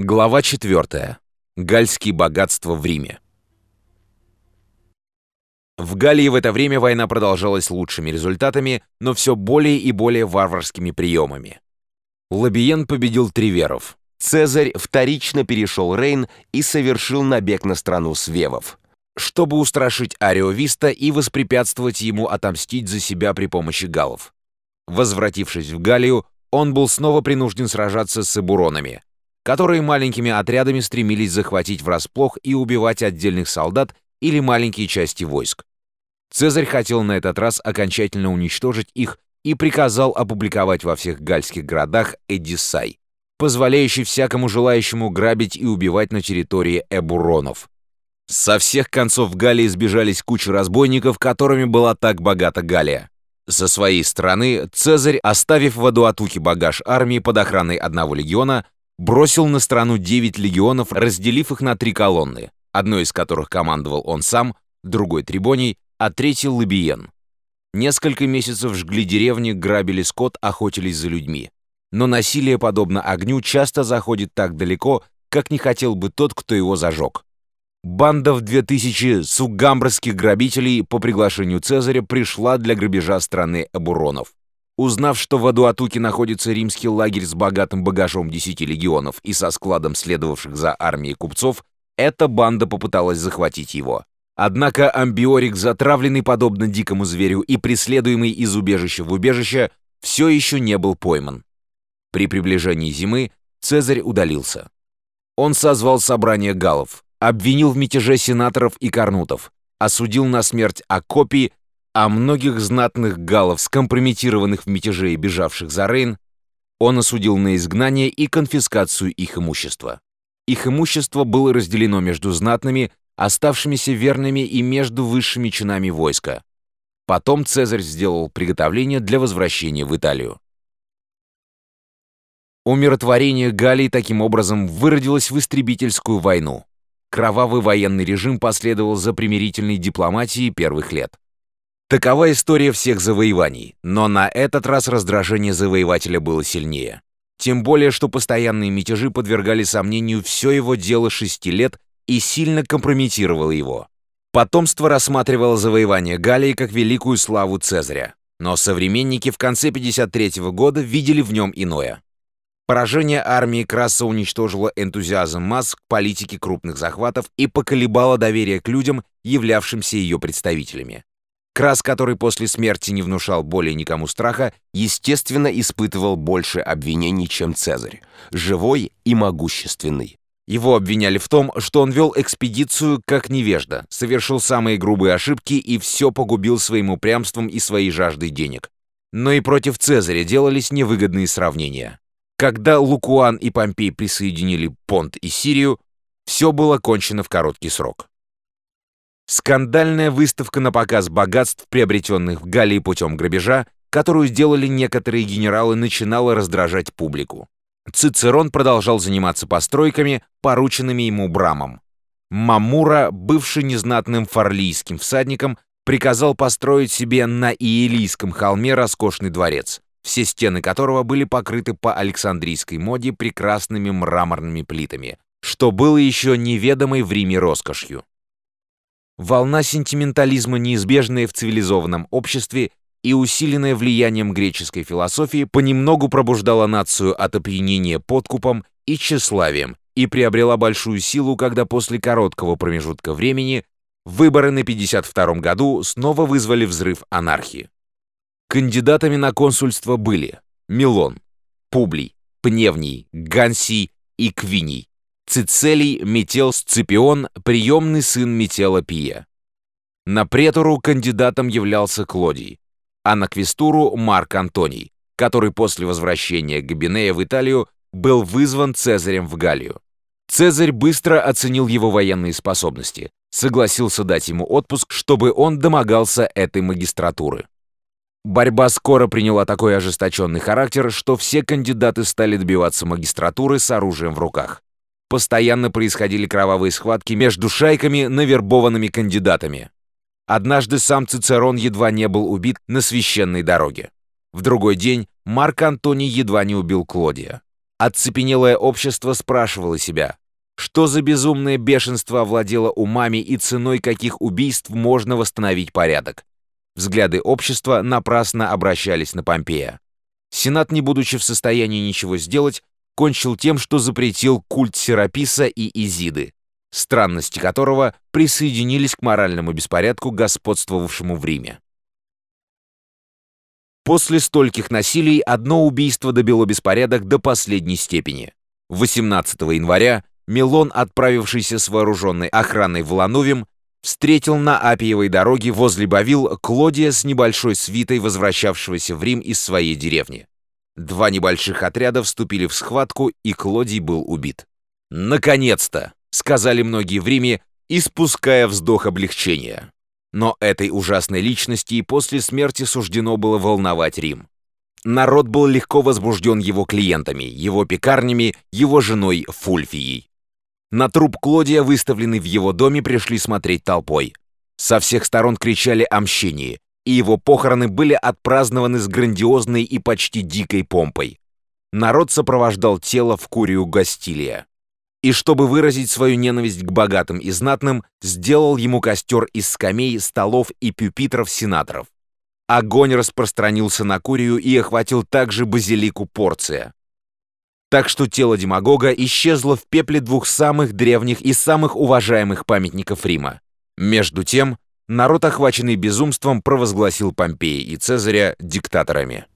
Глава 4. Гальские богатства в Риме. В Галлии в это время война продолжалась лучшими результатами, но все более и более варварскими приемами. Лабиен победил Триверов. Цезарь вторично перешел Рейн и совершил набег на страну свевов. Чтобы устрашить Ариовиста и воспрепятствовать ему отомстить за себя при помощи галлов. Возвратившись в Галлию, он был снова принужден сражаться с эбуронами – которые маленькими отрядами стремились захватить врасплох и убивать отдельных солдат или маленькие части войск. Цезарь хотел на этот раз окончательно уничтожить их и приказал опубликовать во всех гальских городах Эдиссай, позволяющий всякому желающему грабить и убивать на территории эбуронов. Со всех концов Галлии сбежались куча разбойников, которыми была так богата Галлия. Со своей стороны Цезарь, оставив в Адуатуке багаж армии под охраной одного легиона, бросил на страну 9 легионов, разделив их на три колонны, одной из которых командовал он сам, другой Трибоний, а третий Лабиен. Несколько месяцев жгли деревни, грабили скот, охотились за людьми. Но насилие, подобно огню, часто заходит так далеко, как не хотел бы тот, кто его зажег. Банда в 2000 сугамбрских грабителей по приглашению Цезаря пришла для грабежа страны Эбуронов. Узнав, что в Адуатуке находится римский лагерь с богатым багажом десяти легионов и со складом следовавших за армией купцов, эта банда попыталась захватить его. Однако Амбиорик, затравленный подобно дикому зверю и преследуемый из убежища в убежище, все еще не был пойман. При приближении зимы Цезарь удалился. Он созвал собрание галлов, обвинил в мятеже сенаторов и корнутов, осудил на смерть Акопий а многих знатных галлов, скомпрометированных в мятеже и бежавших за Рейн, он осудил на изгнание и конфискацию их имущества. Их имущество было разделено между знатными, оставшимися верными и между высшими чинами войска. Потом Цезарь сделал приготовление для возвращения в Италию. Умиротворение Галлии таким образом выродилось в истребительскую войну. Кровавый военный режим последовал за примирительной дипломатией первых лет. Такова история всех завоеваний, но на этот раз раздражение завоевателя было сильнее. Тем более, что постоянные мятежи подвергали сомнению все его дело шести лет и сильно компрометировало его. Потомство рассматривало завоевание Галлии как великую славу Цезаря, но современники в конце 53 -го года видели в нем иное. Поражение армии Краса уничтожило энтузиазм масс к политике крупных захватов и поколебало доверие к людям, являвшимся ее представителями. Крас, который после смерти не внушал более никому страха, естественно, испытывал больше обвинений, чем Цезарь. Живой и могущественный. Его обвиняли в том, что он вел экспедицию как невежда, совершил самые грубые ошибки и все погубил своим упрямством и своей жаждой денег. Но и против Цезаря делались невыгодные сравнения. Когда Лукуан и Помпей присоединили Понт и Сирию, все было кончено в короткий срок. Скандальная выставка на показ богатств, приобретенных в Галлии путем грабежа, которую сделали некоторые генералы, начинала раздражать публику. Цицерон продолжал заниматься постройками, порученными ему Брамом. Мамура, бывший незнатным фарлийским всадником, приказал построить себе на Иелийском холме роскошный дворец, все стены которого были покрыты по Александрийской моде прекрасными мраморными плитами, что было еще неведомой в Риме роскошью. Волна сентиментализма, неизбежная в цивилизованном обществе и усиленная влиянием греческой философии, понемногу пробуждала нацию от опьянения подкупом и тщеславием и приобрела большую силу, когда после короткого промежутка времени выборы на 52 году снова вызвали взрыв анархии. Кандидатами на консульство были Милон, Публий, Пневний, Гансий и Квиний. Цицелий Метел Сципион, приемный сын Метела Пия. На претору кандидатом являлся Клодий, а на квестуру Марк Антоний, который после возвращения Габинея в Италию был вызван Цезарем в Галлию. Цезарь быстро оценил его военные способности, согласился дать ему отпуск, чтобы он домогался этой магистратуры. Борьба скоро приняла такой ожесточенный характер, что все кандидаты стали добиваться магистратуры с оружием в руках. Постоянно происходили кровавые схватки между шайками, навербованными кандидатами. Однажды сам Цицерон едва не был убит на священной дороге. В другой день Марк Антоний едва не убил Клодия. Оцепенелое общество спрашивало себя, что за безумное бешенство овладело умами и ценой каких убийств можно восстановить порядок. Взгляды общества напрасно обращались на Помпея. Сенат, не будучи в состоянии ничего сделать, кончил тем, что запретил культ Сераписа и Изиды, странности которого присоединились к моральному беспорядку, господствовавшему в Риме. После стольких насилий одно убийство добило беспорядок до последней степени. 18 января Милон, отправившийся с вооруженной охраной в Лановим, встретил на Апиевой дороге возле Бавил Клодия с небольшой свитой, возвращавшегося в Рим из своей деревни. Два небольших отряда вступили в схватку, и Клодий был убит. «Наконец-то!» — сказали многие в Риме, испуская вздох облегчения. Но этой ужасной личности и после смерти суждено было волновать Рим. Народ был легко возбужден его клиентами, его пекарнями, его женой Фульфией. На труп Клодия, выставленный в его доме, пришли смотреть толпой. Со всех сторон кричали о мщении, и его похороны были отпразднованы с грандиозной и почти дикой помпой. Народ сопровождал тело в Курию Гастилия и, чтобы выразить свою ненависть к богатым и знатным, сделал ему костер из скамей, столов и пюпитров сенаторов. Огонь распространился на Курию и охватил также базилику Порция. Так что тело демагога исчезло в пепле двух самых древних и самых уважаемых памятников Рима. Между тем, народ, охваченный безумством, провозгласил Помпея и Цезаря диктаторами.